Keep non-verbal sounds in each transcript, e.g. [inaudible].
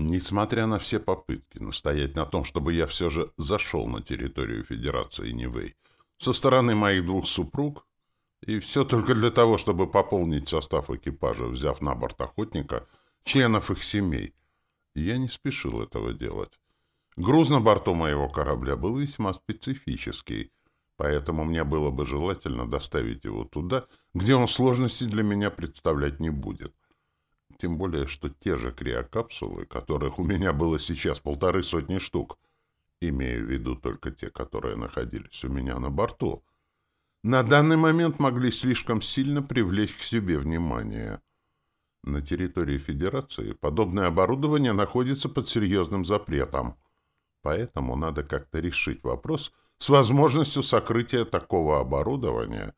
Несмотря на все попытки настоять на том, чтобы я все же зашел на территорию Федерации Нивэй со стороны моих двух супруг, и все только для того, чтобы пополнить состав экипажа, взяв на борт охотника членов их семей, я не спешил этого делать. Груз на борту моего корабля был весьма специфический, поэтому мне было бы желательно доставить его туда, где он сложности для меня представлять не будет. Тем более, что те же криокапсулы, которых у меня было сейчас полторы сотни штук, имею в виду только те, которые находились у меня на борту, на данный момент могли слишком сильно привлечь к себе внимание. На территории Федерации подобное оборудование находится под серьезным запретом, поэтому надо как-то решить вопрос с возможностью сокрытия такого оборудования,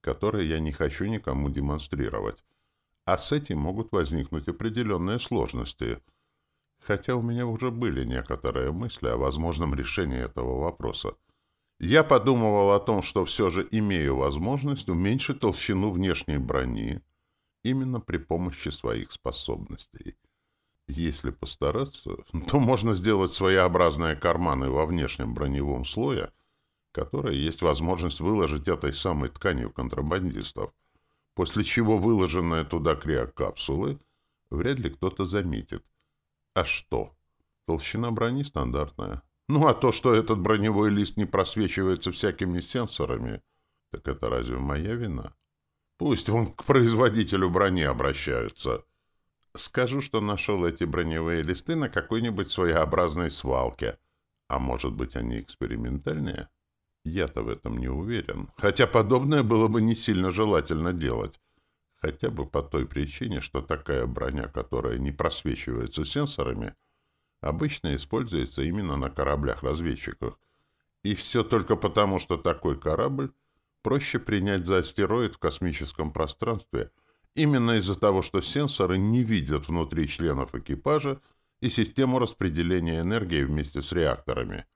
которое я не хочу никому демонстрировать а с этим могут возникнуть определенные сложности. Хотя у меня уже были некоторые мысли о возможном решении этого вопроса. Я подумывал о том, что все же имею возможность уменьшить толщину внешней брони именно при помощи своих способностей. Если постараться, [laughs] то можно сделать своеобразные карманы во внешнем броневом слое, которые есть возможность выложить этой самой тканью контрабандистов, после чего выложенные туда криокапсулы вряд ли кто-то заметит. А что? Толщина брони стандартная. Ну, а то, что этот броневой лист не просвечивается всякими сенсорами, так это разве моя вина? Пусть он к производителю брони обращаются. Скажу, что нашел эти броневые листы на какой-нибудь своеобразной свалке. А может быть, они экспериментальные? — я-то в этом не уверен. Хотя подобное было бы не сильно желательно делать. Хотя бы по той причине, что такая броня, которая не просвечивается сенсорами, обычно используется именно на кораблях-разведчиках. И все только потому, что такой корабль проще принять за астероид в космическом пространстве, именно из-за того, что сенсоры не видят внутри членов экипажа и систему распределения энергии вместе с реакторами —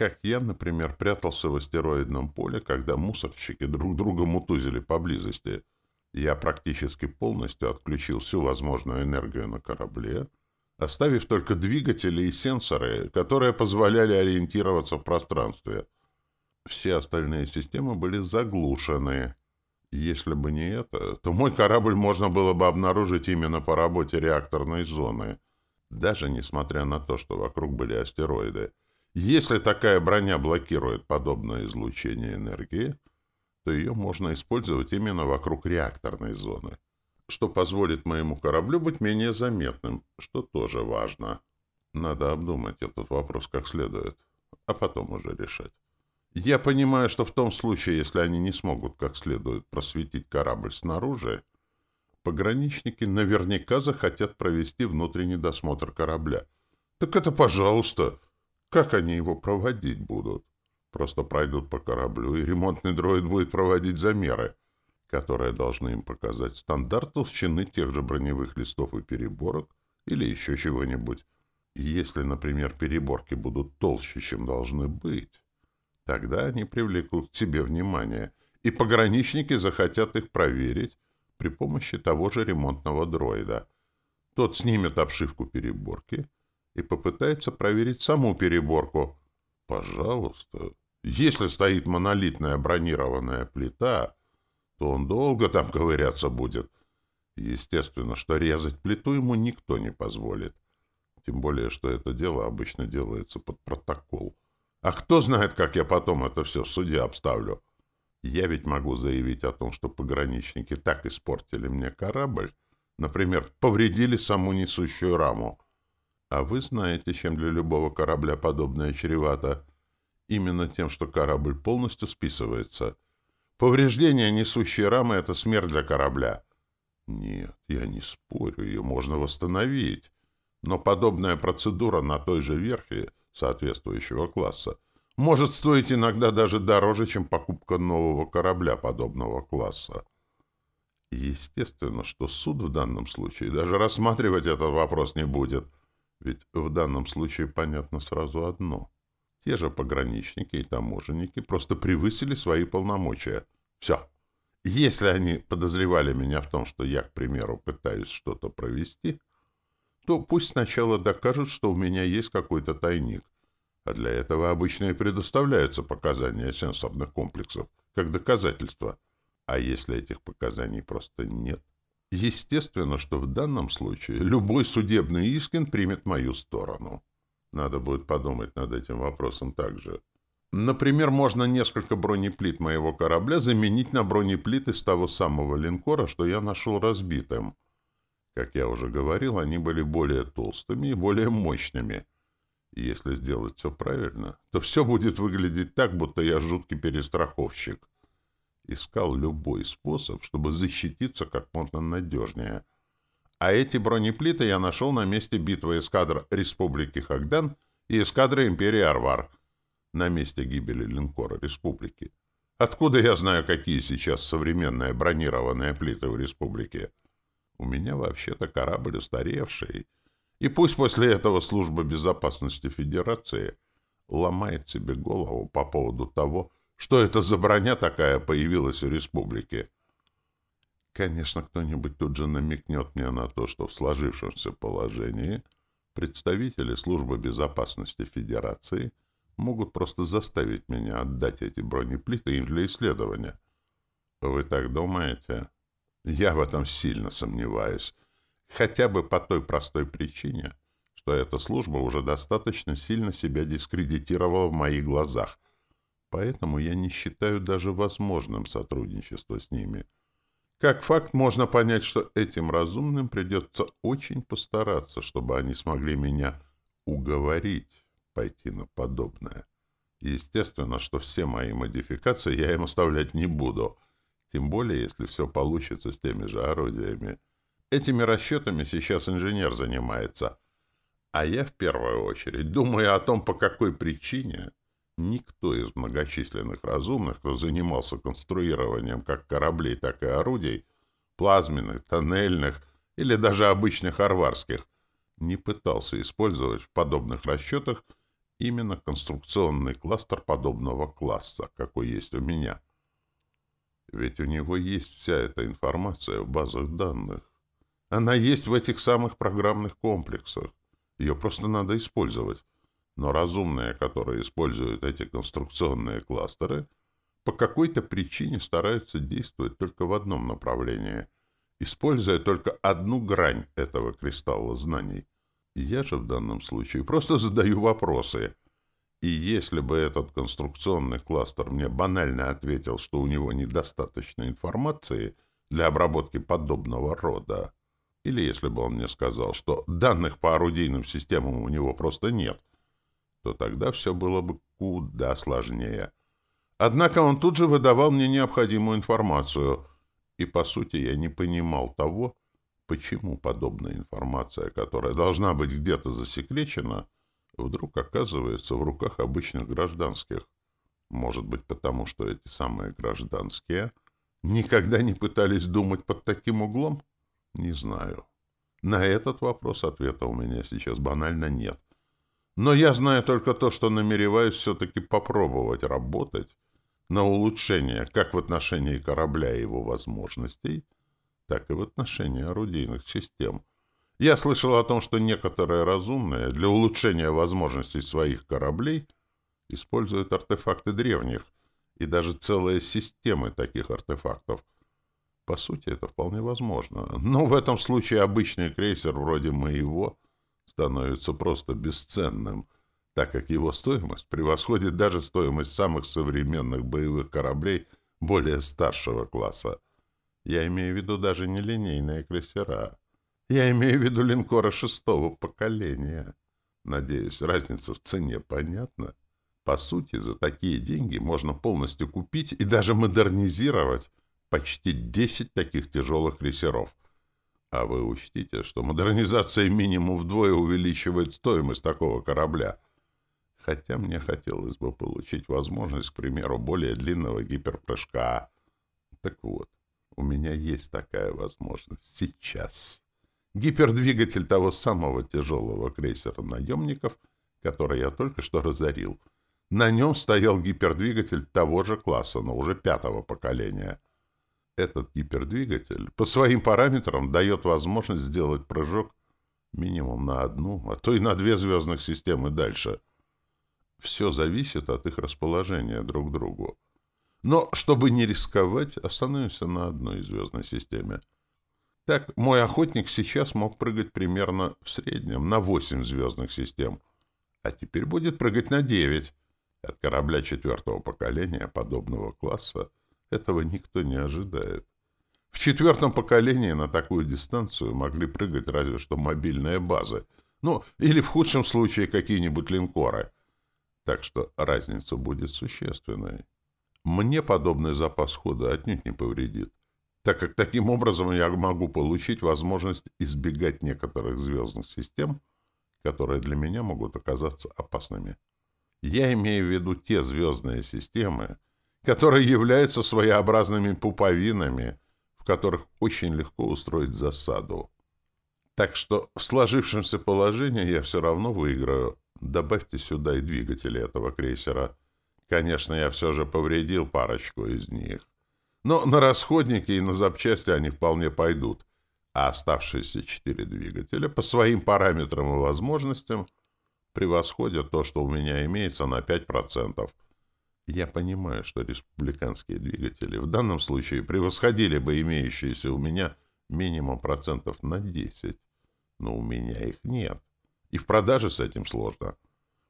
как я, например, прятался в астероидном поле, когда мусорщики друг друга мутузили поблизости. Я практически полностью отключил всю возможную энергию на корабле, оставив только двигатели и сенсоры, которые позволяли ориентироваться в пространстве. Все остальные системы были заглушены. Если бы не это, то мой корабль можно было бы обнаружить именно по работе реакторной зоны, даже несмотря на то, что вокруг были астероиды. Если такая броня блокирует подобное излучение энергии, то ее можно использовать именно вокруг реакторной зоны, что позволит моему кораблю быть менее заметным, что тоже важно. Надо обдумать этот вопрос как следует, а потом уже решать. Я понимаю, что в том случае, если они не смогут как следует просветить корабль снаружи, пограничники наверняка захотят провести внутренний досмотр корабля. Так это пожалуйста. Как они его проводить будут? Просто пройдут по кораблю, и ремонтный дроид будет проводить замеры, которые должны им показать стандарт толщины тех же броневых листов и переборок или еще чего-нибудь. Если, например, переборки будут толще, чем должны быть, тогда они привлекут к себе внимание, и пограничники захотят их проверить при помощи того же ремонтного дроида. Тот снимет обшивку переборки — и попытается проверить саму переборку. Пожалуйста. Если стоит монолитная бронированная плита, то он долго там ковыряться будет. Естественно, что резать плиту ему никто не позволит. Тем более, что это дело обычно делается под протокол. А кто знает, как я потом это все в суде обставлю? Я ведь могу заявить о том, что пограничники так испортили мне корабль, например, повредили саму несущую раму, а вы знаете, чем для любого корабля подобное чревато. Именно тем, что корабль полностью списывается. Повреждение несущей рамы — это смерть для корабля. Нет, я не спорю, ее можно восстановить. Но подобная процедура на той же верфи соответствующего класса может стоить иногда даже дороже, чем покупка нового корабля подобного класса. Естественно, что суд в данном случае даже рассматривать этот вопрос не будет — ведь в данном случае понятно сразу одно. Те же пограничники и таможенники просто превысили свои полномочия. Все. Если они подозревали меня в том, что я, к примеру, пытаюсь что-то провести, то пусть сначала докажут, что у меня есть какой-то тайник. А для этого обычно и предоставляются показания сенсорных комплексов, как доказательство. А если этих показаний просто нет? Естественно, что в данном случае любой судебный искин примет мою сторону. Надо будет подумать над этим вопросом также. Например, можно несколько бронеплит моего корабля заменить на бронеплиты с того самого линкора, что я нашел разбитым. Как я уже говорил, они были более толстыми и более мощными. И если сделать все правильно, то все будет выглядеть так, будто я жуткий перестраховщик. Искал любой способ, чтобы защититься как можно надежнее. А эти бронеплиты я нашел на месте битвы эскадр Республики Хагдан и эскадры Империи Арвар — на месте гибели линкора республики. Откуда я знаю, какие сейчас современные бронированные плиты в республике? У меня вообще-то корабль устаревший. И пусть после этого служба безопасности Федерации ломает себе голову по поводу того, что это за броня такая появилась у республики. Конечно, кто-нибудь тут же намекнет мне на то, что в сложившемся положении представители службы безопасности Федерации — могут просто заставить меня отдать эти бронеплиты им для исследования. Вы так думаете? Я в этом сильно сомневаюсь. Хотя бы по той простой причине, что эта служба уже достаточно сильно себя дискредитировала в моих глазах. Поэтому я не считаю даже возможным сотрудничество с ними. Как факт, можно понять, что этим разумным придется очень постараться, чтобы они смогли меня уговорить пойти на подобное. Естественно, что все мои модификации я им оставлять не буду, тем более, если все получится с теми же орудиями. Этими расчетами сейчас инженер занимается, а я в первую очередь думаю о том, по какой причине никто из многочисленных разумных, кто занимался конструированием как кораблей, так и орудий, плазменных, тоннельных или даже обычных арварских, не пытался использовать в подобных расчетах именно конструкционный кластер подобного класса, какой есть у меня. Ведь у него есть вся эта информация в базах данных. Она есть в этих самых программных комплексах. Ее просто надо использовать. Но разумные, которые используют эти конструкционные кластеры, по какой-то причине стараются действовать только в одном направлении, используя только одну грань этого кристалла знаний — я же в данном случае просто задаю вопросы. И если бы этот конструкционный кластер мне банально ответил, что у него недостаточно информации для обработки подобного рода, или если бы он мне сказал, что данных по орудийным системам у него просто нет, то тогда все было бы куда сложнее. Однако он тут же выдавал мне необходимую информацию, и, по сути, я не понимал того, Почему подобная информация, которая должна быть где-то засекречена, вдруг оказывается в руках обычных гражданских? Может быть, потому что эти самые гражданские никогда не пытались думать под таким углом? Не знаю. На этот вопрос ответа у меня сейчас банально нет. Но я знаю только то, что намереваюсь все-таки попробовать работать на улучшение как в отношении корабля и его возможностей, так и в отношении орудийных систем. Я слышал о том, что некоторые разумные для улучшения возможностей своих кораблей используют артефакты древних и даже целые системы таких артефактов. По сути, это вполне возможно. Но в этом случае обычный крейсер вроде моего становится просто бесценным, так как его стоимость превосходит даже стоимость самых современных боевых кораблей более старшего класса. Я имею в виду даже не линейные крейсера. Я имею в виду линкоры шестого поколения. Надеюсь, разница в цене понятна. По сути, за такие деньги можно полностью купить и даже модернизировать почти 10 таких тяжелых крейсеров. А вы учтите, что модернизация минимум вдвое увеличивает стоимость такого корабля. Хотя мне хотелось бы получить возможность, к примеру, более длинного гиперпрыжка. Так вот, у меня есть такая возможность сейчас. Гипердвигатель того самого тяжелого крейсера наемников, который я только что разорил. На нем стоял гипердвигатель того же класса, но уже пятого поколения. Этот гипердвигатель по своим параметрам дает возможность сделать прыжок Минимум на одну, а то и на две звездных системы дальше. Все зависит от их расположения друг к другу. Но, чтобы не рисковать, остановимся на одной звездной системе. Так, мой охотник сейчас мог прыгать примерно в среднем на восемь звездных систем, а теперь будет прыгать на девять. От корабля четвертого поколения подобного класса этого никто не ожидает. В четвертом поколении на такую дистанцию могли прыгать разве что мобильные базы, ну, или в худшем случае какие-нибудь линкоры. Так что разница будет существенной. Мне подобный запас хода отнюдь не повредит, так как таким образом я могу получить возможность избегать некоторых звездных систем, которые для меня могут оказаться опасными. Я имею в виду те звездные системы, которые являются своеобразными пуповинами, в которых очень легко устроить засаду. Так что в сложившемся положении я все равно выиграю. Добавьте сюда и двигатели этого крейсера. Конечно, я все же повредил парочку из них. Но на расходники и на запчасти они вполне пойдут. А оставшиеся четыре двигателя по своим параметрам и возможностям превосходят то, что у меня имеется на 5%. Я понимаю, что республиканские двигатели в данном случае превосходили бы имеющиеся у меня минимум процентов на 10. Но у меня их нет. И в продаже с этим сложно.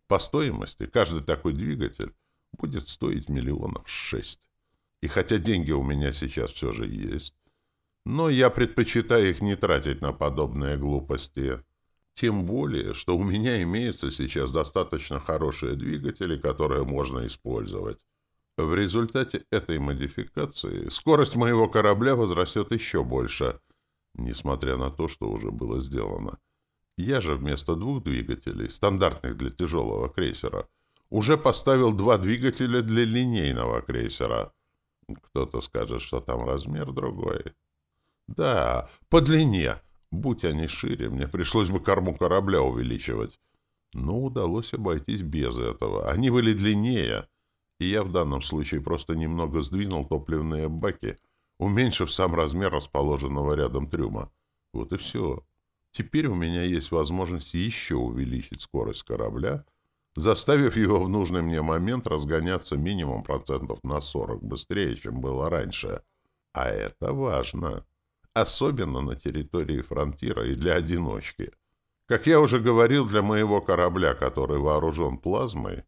По стоимости каждый такой двигатель будет стоить миллионов шесть. И хотя деньги у меня сейчас все же есть, но я предпочитаю их не тратить на подобные глупости. Тем более, что у меня имеются сейчас достаточно хорошие двигатели, которые можно использовать. В результате этой модификации скорость моего корабля возрастет еще больше, несмотря на то, что уже было сделано. Я же вместо двух двигателей, стандартных для тяжелого крейсера, уже поставил два двигателя для линейного крейсера. Кто-то скажет, что там размер другой. Да, по длине. Будь они шире, мне пришлось бы корму корабля увеличивать. Но удалось обойтись без этого. Они были длиннее, и я в данном случае просто немного сдвинул топливные баки, уменьшив сам размер расположенного рядом трюма. Вот и все. Теперь у меня есть возможность еще увеличить скорость корабля — заставив его в нужный мне момент разгоняться минимум процентов на 40 быстрее, чем было раньше. А это важно. Особенно на территории фронтира и для одиночки. Как я уже говорил, для моего корабля, который вооружен плазмой,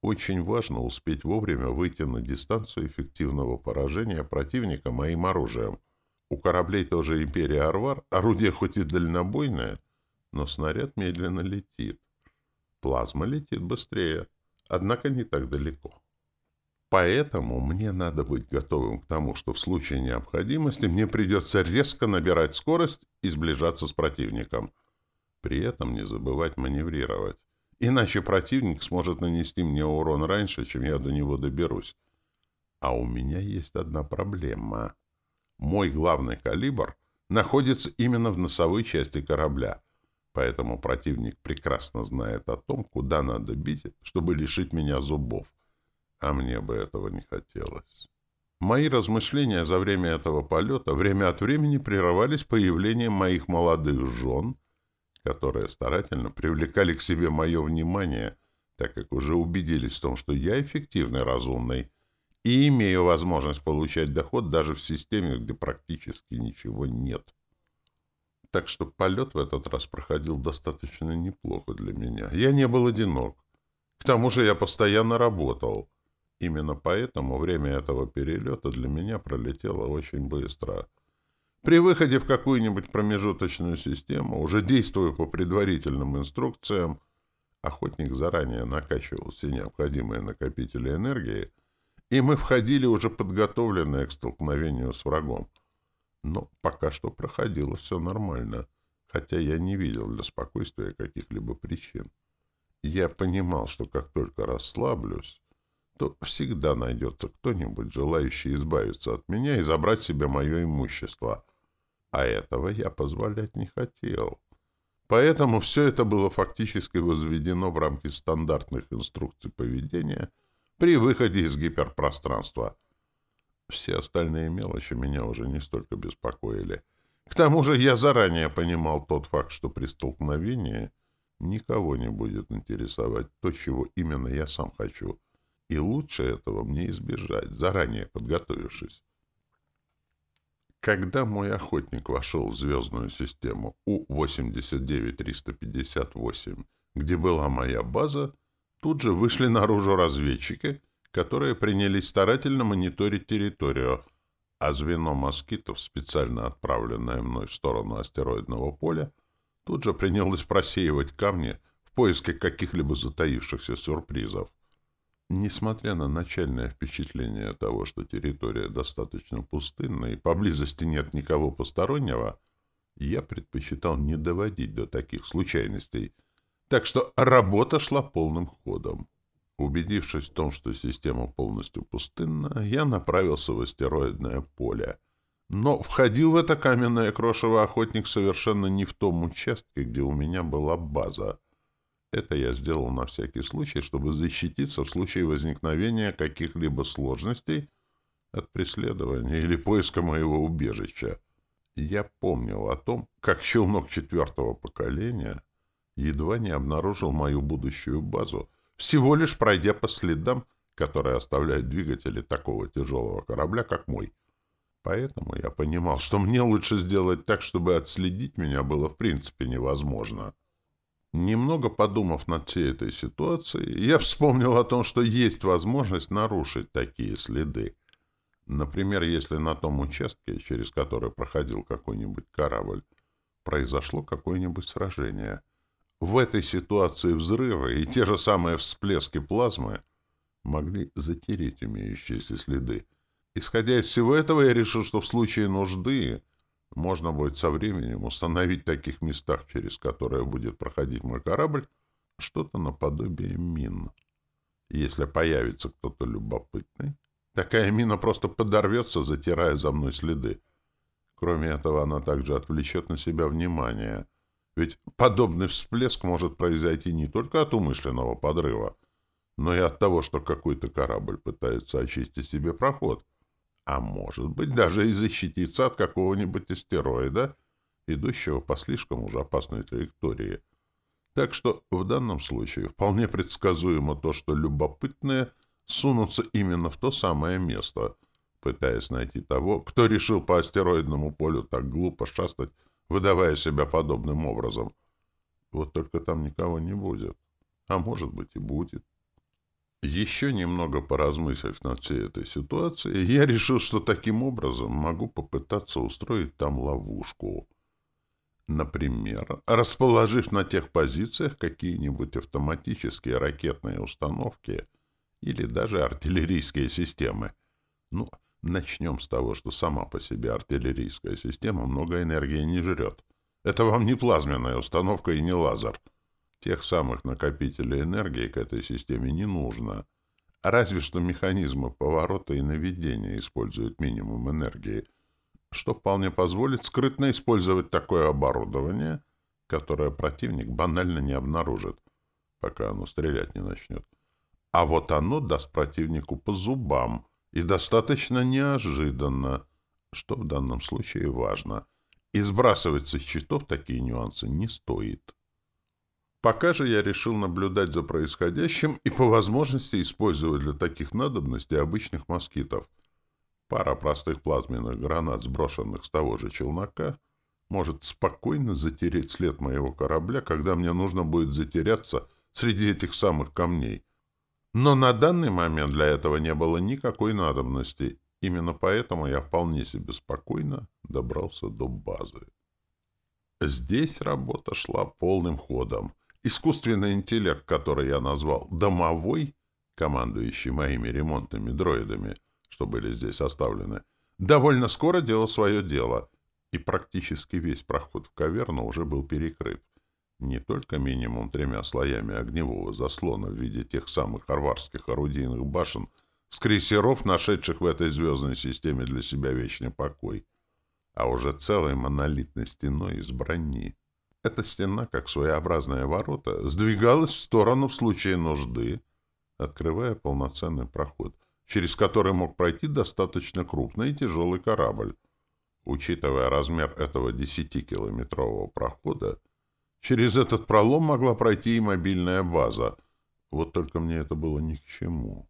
очень важно успеть вовремя выйти на дистанцию эффективного поражения противника моим оружием. У кораблей тоже Империя Арвар, орудие хоть и дальнобойное, но снаряд медленно летит. Плазма летит быстрее, однако не так далеко. Поэтому мне надо быть готовым к тому, что в случае необходимости мне придется резко набирать скорость и сближаться с противником. При этом не забывать маневрировать. Иначе противник сможет нанести мне урон раньше, чем я до него доберусь. А у меня есть одна проблема. Мой главный калибр находится именно в носовой части корабля — Поэтому противник прекрасно знает о том, куда надо бить, чтобы лишить меня зубов. А мне бы этого не хотелось. Мои размышления за время этого полета время от времени прерывались появлением моих молодых жен, которые старательно привлекали к себе мое внимание, так как уже убедились в том, что я эффективный разумный и имею возможность получать доход даже в системе, где практически ничего нет так что полет в этот раз проходил достаточно неплохо для меня. Я не был одинок. К тому же я постоянно работал. Именно поэтому время этого перелета для меня пролетело очень быстро. При выходе в какую-нибудь промежуточную систему, уже действуя по предварительным инструкциям, охотник заранее накачивал все необходимые накопители энергии, и мы входили уже подготовленные к столкновению с врагом. Но пока что проходило все нормально, хотя я не видел для спокойствия каких-либо причин. Я понимал, что как только расслаблюсь, то всегда найдется кто-нибудь, желающий избавиться от меня и забрать себе мое имущество. А этого я позволять не хотел. Поэтому все это было фактически возведено в рамки стандартных инструкций поведения при выходе из гиперпространства — все остальные мелочи меня уже не столько беспокоили. К тому же я заранее понимал тот факт, что при столкновении никого не будет интересовать то, чего именно я сам хочу. И лучше этого мне избежать, заранее подготовившись. Когда мой охотник вошел в звездную систему У-89358, где была моя база, тут же вышли наружу разведчики, которые принялись старательно мониторить территорию, а звено москитов, специально отправленное мной в сторону астероидного поля, тут же принялось просеивать камни в поиске каких-либо затаившихся сюрпризов. Несмотря на начальное впечатление того, что территория достаточно пустынна и поблизости нет никого постороннего, я предпочитал не доводить до таких случайностей, так что работа шла полным ходом. Убедившись в том, что система полностью пустынна, я направился в астероидное поле. Но входил в это каменное крошево охотник совершенно не в том участке, где у меня была база — это я сделал на всякий случай, чтобы защититься в случае возникновения каких-либо сложностей от преследования или поиска моего убежища. Я помнил о том, как челнок четвертого поколения едва не обнаружил мою будущую базу, всего лишь пройдя по следам, которые оставляют двигатели такого тяжелого корабля, как мой. Поэтому я понимал, что мне лучше сделать так, чтобы отследить меня было в принципе невозможно. Немного подумав над всей этой ситуацией, я вспомнил о том, что есть возможность нарушить такие следы. Например, если на том участке, через который проходил какой-нибудь корабль, произошло какое-нибудь сражение. В этой ситуации взрывы и те же самые всплески плазмы могли затереть имеющиеся следы. Исходя из всего этого, я решил, что в случае нужды можно будет со временем установить в таких местах, через которые будет проходить мой корабль, что-то наподобие мин. Если появится кто-то любопытный, такая мина просто подорвется, затирая за мной следы. Кроме этого, она также отвлечет на себя внимание. Ведь подобный всплеск может произойти не только от умышленного подрыва, но и от того, что какой-то корабль пытается очистить себе проход — а может быть даже и защититься от какого-нибудь астероида, идущего по слишком уже опасной траектории. Так что в данном случае вполне предсказуемо то, что любопытные сунутся именно в то самое место, пытаясь найти того, кто решил по астероидному полю так глупо шастать, выдавая себя подобным образом. Вот только там никого не будет. А может быть и будет. Еще немного поразмыслив над всей этой ситуацией, я решил, что таким образом могу попытаться устроить там ловушку. Например, расположив на тех позициях какие-нибудь автоматические ракетные установки или даже артиллерийские системы. Ну, начнем с того, что сама по себе артиллерийская система много энергии не жрет. Это вам не плазменная установка и не лазер — Тех самых накопителей энергии к этой системе не нужно. Разве что механизмы поворота и наведения используют минимум энергии, что вполне позволит скрытно использовать такое оборудование, которое противник банально не обнаружит, пока оно стрелять не начнет. А вот оно даст противнику по зубам, и достаточно неожиданно, что в данном случае важно. И сбрасывать со счетов такие нюансы не стоит. Пока же я решил наблюдать за происходящим и по возможности использовать для таких надобностей обычных москитов. Пара простых плазменных гранат, сброшенных с того же челнока, может спокойно затереть след моего корабля, когда мне нужно будет затеряться среди этих самых камней. Но на данный момент для этого не было никакой надобности. Именно поэтому я вполне себе спокойно добрался до базы. Здесь работа шла полным ходом. Искусственный интеллект, который я назвал «домовой», командующий моими ремонтными дроидами, что были здесь оставлены, довольно скоро делал свое дело, и практически весь проход в каверну уже был перекрыт. Не только минимум тремя слоями огневого заслона в виде тех самых арварских орудийных башен с крейсеров, нашедших в этой звездной системе для себя вечный покой, а уже целой монолитной стеной из брони. Эта стена, как своеобразные ворота, сдвигалась в сторону в случае нужды, открывая полноценный проход, через который мог пройти достаточно крупный и тяжелый корабль. Учитывая размер этого десятикилометрового прохода, через этот пролом могла пройти и мобильная база. Вот только мне это было ни к чему.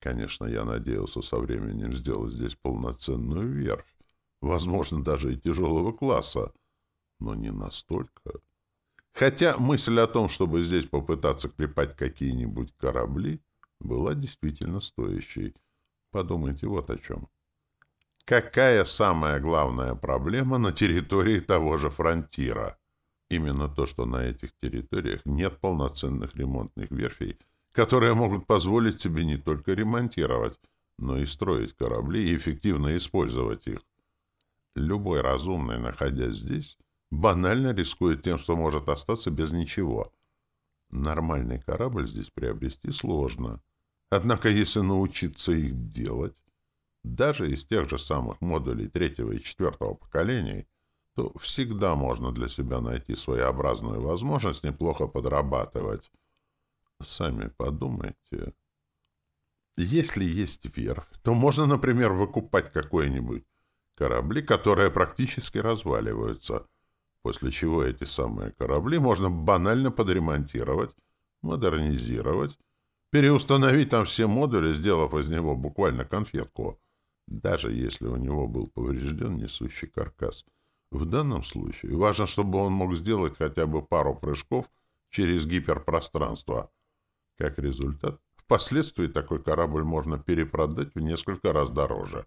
Конечно, я надеялся со временем сделать здесь полноценную верфь, возможно, даже и тяжелого класса, но не настолько. Хотя мысль о том, чтобы здесь попытаться клепать какие-нибудь корабли, была действительно стоящей. Подумайте вот о чем. Какая самая главная проблема на территории того же фронтира? Именно то, что на этих территориях нет полноценных ремонтных верфей, которые могут позволить себе не только ремонтировать, но и строить корабли и эффективно использовать их. Любой разумный, находясь здесь, банально рискует тем, что может остаться без ничего. Нормальный корабль здесь приобрести сложно. Однако, если научиться их делать, даже из тех же самых модулей третьего и четвертого поколений, то всегда можно для себя найти своеобразную возможность неплохо подрабатывать. Сами подумайте. Если есть верфь, то можно, например, выкупать какой-нибудь корабли, которые практически разваливаются, после чего эти самые корабли можно банально подремонтировать, модернизировать, переустановить там все модули, сделав из него буквально конфетку, даже если у него был поврежден несущий каркас. В данном случае важно, чтобы он мог сделать хотя бы пару прыжков через гиперпространство. Как результат, впоследствии такой корабль можно перепродать в несколько раз дороже.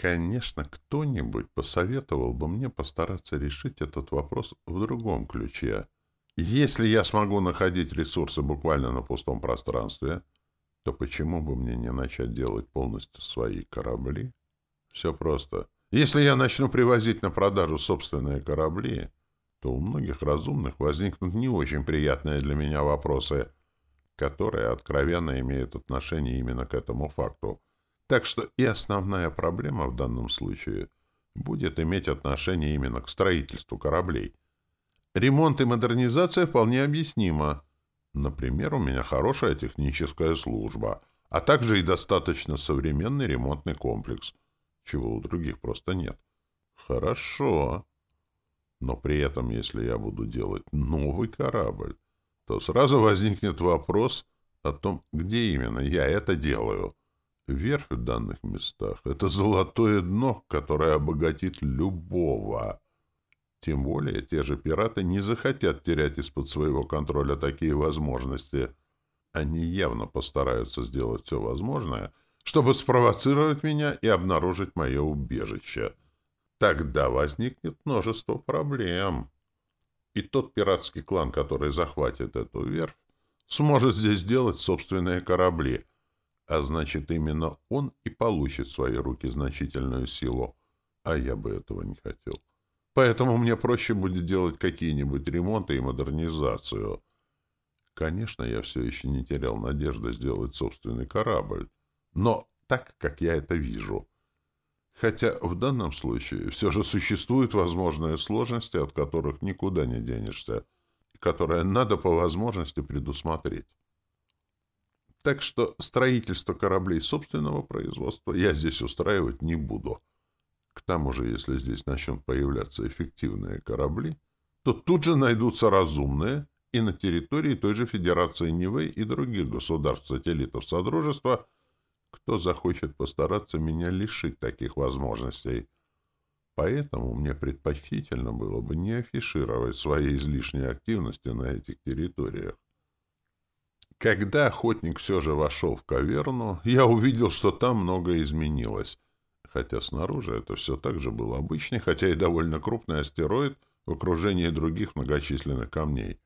Конечно, кто-нибудь посоветовал бы мне постараться решить этот вопрос в другом ключе. Если я смогу находить ресурсы буквально на пустом пространстве, то почему бы мне не начать делать полностью свои корабли? Все просто. Если я начну привозить на продажу собственные корабли, то у многих разумных возникнут не очень приятные для меня вопросы, которые откровенно имеют отношение именно к этому факту — так что и основная проблема в данном случае будет иметь отношение именно к строительству кораблей. Ремонт и модернизация вполне объяснима. Например, у меня хорошая техническая служба, а также и достаточно современный ремонтный комплекс, чего у других просто нет. Хорошо. Но при этом, если я буду делать новый корабль, то сразу возникнет вопрос о том, где именно я это делаю — Верфь в данных местах — это золотое дно, которое обогатит любого. Тем более те же пираты не захотят терять из-под своего контроля такие возможности. Они явно постараются сделать все возможное, чтобы спровоцировать меня и обнаружить мое убежище. Тогда возникнет множество проблем. И тот пиратский клан, который захватит эту верфь, сможет здесь сделать собственные корабли — а значит, именно он и получит в свои руки значительную силу. А я бы этого не хотел. Поэтому мне проще будет делать какие-нибудь ремонты и модернизацию. Конечно, я все еще не терял надежды сделать собственный корабль. Но так, как я это вижу. Хотя в данном случае все же существуют возможные сложности, от которых никуда не денешься, которые надо по возможности предусмотреть. Так что строительство кораблей собственного производства я здесь устраивать не буду. К тому же, если здесь начнут появляться эффективные корабли, то тут же найдутся разумные и на территории той же Федерации Нивэй и других государств-сателлитов Содружества, кто захочет постараться меня лишить таких возможностей. Поэтому мне предпочтительно было бы не афишировать своей излишней активности на этих территориях. Когда охотник все же вошел в каверну, я увидел, что там многое изменилось. Хотя снаружи это все так же был обычный, хотя и довольно крупный астероид в окружении других многочисленных камней.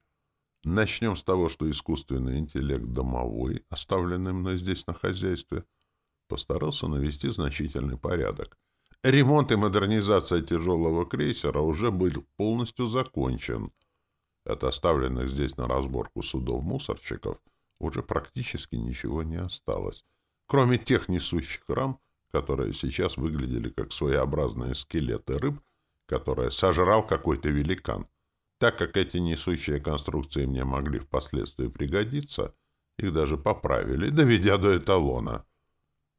Начнем с того, что искусственный интеллект домовой, оставленный мной здесь на хозяйстве, постарался навести значительный порядок. Ремонт и модернизация тяжелого крейсера уже был полностью закончен. От оставленных здесь на разборку судов-мусорщиков — уже практически ничего не осталось, кроме тех несущих рам, которые сейчас выглядели как своеобразные скелеты рыб, которые сожрал какой-то великан. Так как эти несущие конструкции мне могли впоследствии пригодиться, их даже поправили, доведя до эталона.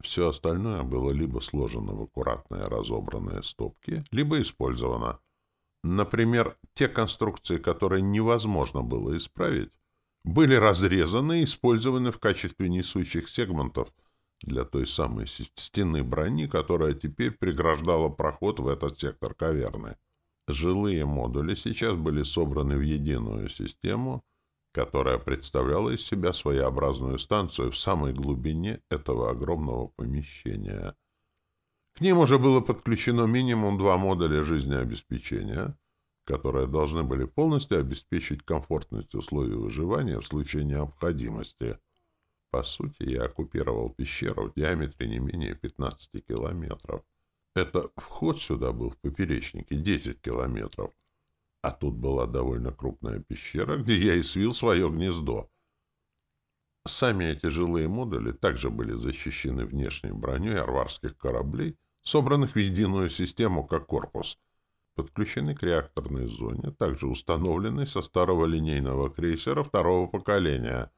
Все остальное было либо сложено в аккуратные разобранные стопки, либо использовано. Например, те конструкции, которые невозможно было исправить, были разрезаны и использованы в качестве несущих сегментов для той самой стены брони, которая теперь преграждала проход в этот сектор каверны. Жилые модули сейчас были собраны в единую систему, которая представляла из себя своеобразную станцию в самой глубине этого огромного помещения. К ним уже было подключено минимум два модуля жизнеобеспечения, которые должны были полностью обеспечить комфортность условий выживания в случае необходимости. По сути, я оккупировал пещеру в диаметре не менее 15 километров. Это вход сюда был в поперечнике 10 километров. А тут была довольно крупная пещера, где я и свил свое гнездо. Сами эти жилые модули также были защищены внешней броней арварских кораблей, собранных в единую систему, как корпус. Подключены к реакторной зоне, также установленной со старого линейного крейсера второго поколения.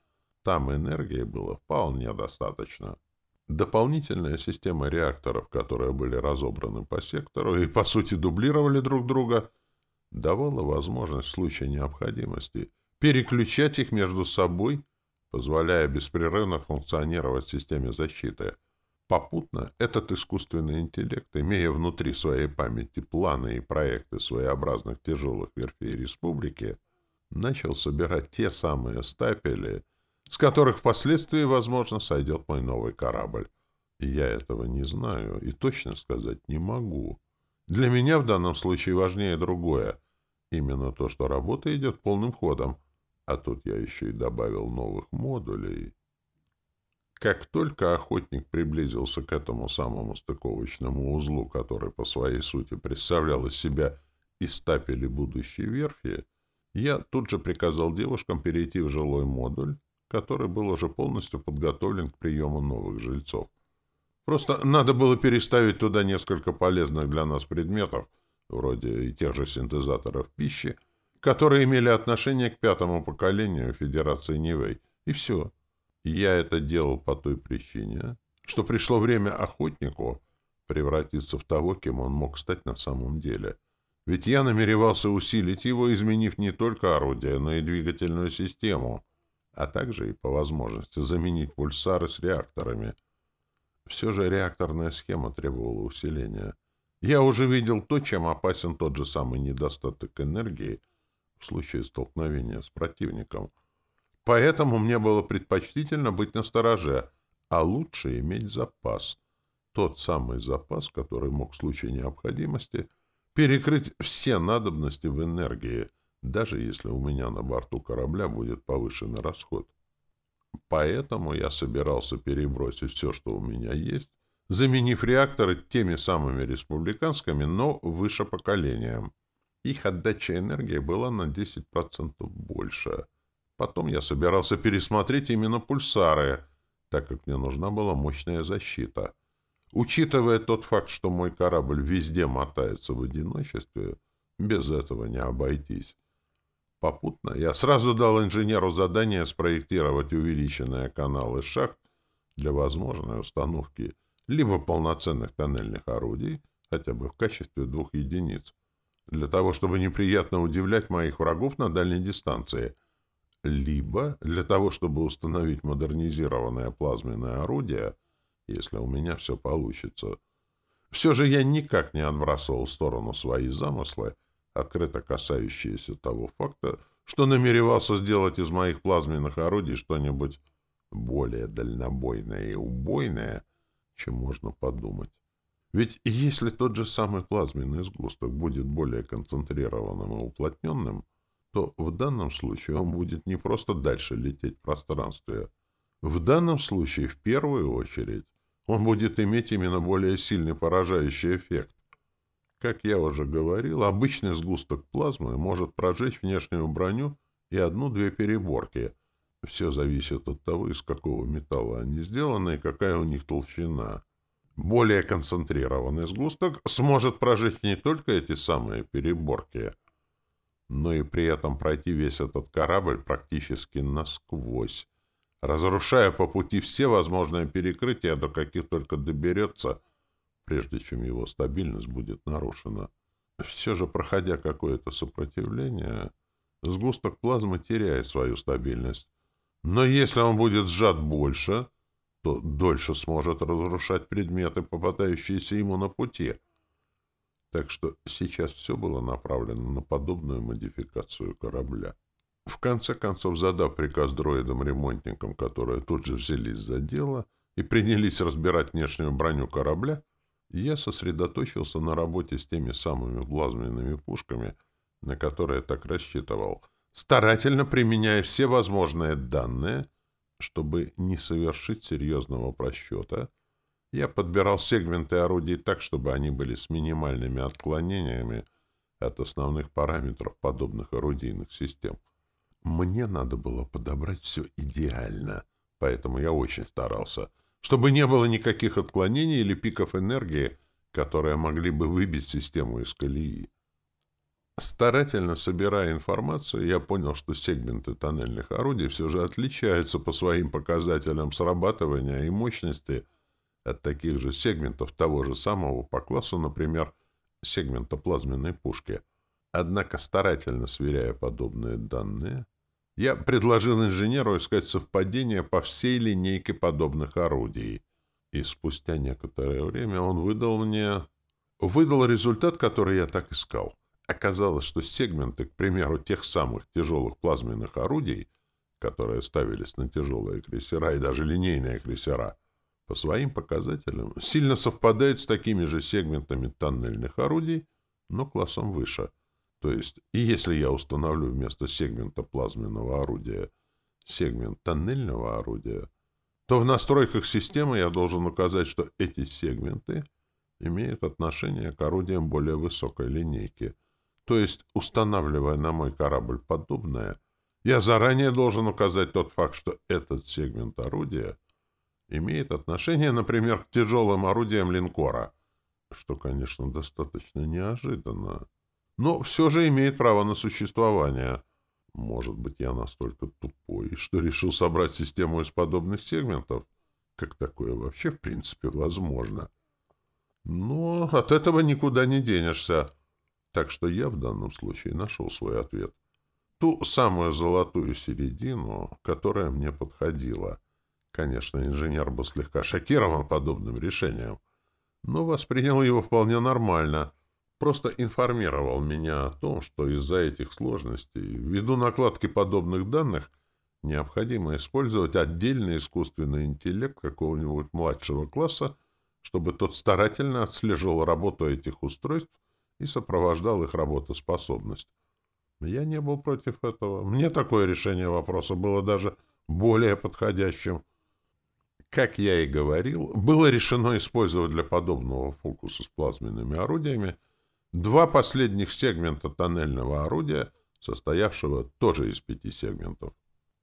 Там энергии было вполне достаточно. Дополнительная система реакторов, которые были разобраны по сектору и, по сути, дублировали друг друга, давала возможность в случае необходимости переключать их между собой, позволяя беспрерывно функционировать в системе защиты. Попутно этот искусственный интеллект, имея внутри своей памяти планы и проекты своеобразных тяжелых верфей республики, начал собирать те самые стапели, с которых впоследствии, возможно, сойдет мой новый корабль. Я этого не знаю и точно сказать не могу. Для меня в данном случае важнее другое. Именно то, что работа идет полным ходом. А тут я еще и добавил новых модулей. Как только охотник приблизился к этому самому стыковочному узлу, который по своей сути представлял из себя и стапели будущей верфи, я тут же приказал девушкам перейти в жилой модуль который был уже полностью подготовлен к приему новых жильцов. Просто надо было переставить туда несколько полезных для нас предметов, вроде и тех же синтезаторов пищи, которые имели отношение к пятому поколению Федерации Нивэй. И все. Я это делал по той причине, что пришло время охотнику превратиться в того, кем он мог стать на самом деле. Ведь я намеревался усилить его, изменив не только орудие, но и двигательную систему — а также и по возможности заменить пульсары с реакторами. Все же реакторная схема требовала усиления. Я уже видел то, чем опасен тот же самый недостаток энергии в случае столкновения с противником. Поэтому мне было предпочтительно быть настороже, а лучше иметь запас. Тот самый запас, который мог в случае необходимости перекрыть все надобности в энергии — даже если у меня на борту корабля будет повышенный расход. Поэтому я собирался перебросить все, что у меня есть, заменив реакторы теми самыми республиканскими, но выше поколением. Их отдача энергии была на 10% больше. Потом я собирался пересмотреть именно пульсары, так как мне нужна была мощная защита. Учитывая тот факт, что мой корабль везде мотается в одиночестве, без этого не обойтись. Попутно я сразу дал инженеру задание спроектировать увеличенные каналы шахт для возможной установки либо полноценных тоннельных орудий, хотя бы в качестве двух единиц, для того, чтобы неприятно удивлять моих врагов на дальней дистанции, либо для того, чтобы установить модернизированное плазменное орудие, если у меня все получится. Все же я никак не отбрасывал в сторону свои замыслы, открыто касающиеся того факта, что намеревался сделать из моих плазменных орудий что-нибудь более дальнобойное и убойное, чем можно подумать. Ведь если тот же самый плазменный сгусток будет более концентрированным и уплотненным, то в данном случае он будет не просто дальше лететь в пространстве. В данном случае, в первую очередь, он будет иметь именно более сильный поражающий эффект. Как я уже говорил, обычный сгусток плазмы может прожечь внешнюю броню и одну-две переборки. Все зависит от того, из какого металла они сделаны и какая у них толщина. Более концентрированный сгусток сможет прожечь не только эти самые переборки, но и при этом пройти весь этот корабль практически насквозь, разрушая по пути все возможные перекрытия, до каких только доберется, прежде чем его стабильность будет нарушена. Все же, проходя какое-то сопротивление, сгусток плазмы теряет свою стабильность. Но если он будет сжат больше, то дольше сможет разрушать предметы, попадающиеся ему на пути. Так что сейчас все было направлено на подобную модификацию корабля. В конце концов, задав приказ дроидам-ремонтникам, которые тут же взялись за дело и принялись разбирать внешнюю броню корабля, я сосредоточился на работе с теми самыми плазменными пушками, на которые так рассчитывал, старательно применяя все возможные данные — чтобы не совершить серьезного просчета, я подбирал сегменты орудий так, чтобы они были с минимальными отклонениями от основных параметров подобных орудийных систем. Мне надо было подобрать все идеально, поэтому я очень старался, чтобы не было никаких отклонений или пиков энергии, которые могли бы выбить систему из колеи. Старательно собирая информацию, я понял, что сегменты тоннельных орудий все же отличаются по своим показателям срабатывания и мощности от таких же сегментов того же самого по классу, например, сегмента плазменной пушки. Однако, старательно сверяя подобные данные, я предложил инженеру искать совпадения по всей линейке подобных орудий. И спустя некоторое время он выдал мне... выдал результат, который я так искал. Оказалось, что сегменты, к примеру, тех самых тяжелых плазменных орудий, которые ставились на тяжелые крейсера и даже линейные крейсера, по своим показателям сильно совпадают с такими же сегментами тоннельных орудий, но классом выше. То есть, и если я установлю вместо сегмента плазменного орудия сегмент тоннельного орудия, то в настройках системы я должен указать, что эти сегменты имеют отношение к орудиям более высокой линейки — то есть, устанавливая на мой корабль подобное, я заранее должен указать тот факт, что этот сегмент орудия имеет отношение, например, к тяжелым орудиям линкора, что, конечно, достаточно неожиданно, но все же имеет право на существование. Может быть, я настолько тупой, что решил собрать систему из подобных сегментов, как такое вообще в принципе возможно. Но от этого никуда не денешься. Так что я в данном случае нашел свой ответ. Ту самую золотую середину, которая мне подходила. Конечно, инженер был слегка шокирован подобным решением, но воспринял его вполне нормально. Просто информировал меня о том, что из-за этих сложностей, ввиду накладки подобных данных, необходимо использовать отдельный искусственный интеллект какого-нибудь младшего класса, чтобы тот старательно отслеживал работу этих устройств и сопровождал их работоспособность. Я не был против этого. Мне такое решение вопроса было даже более подходящим. Как я и говорил, было решено использовать для подобного фокуса с плазменными орудиями два последних сегмента тоннельного орудия, состоявшего тоже из пяти сегментов.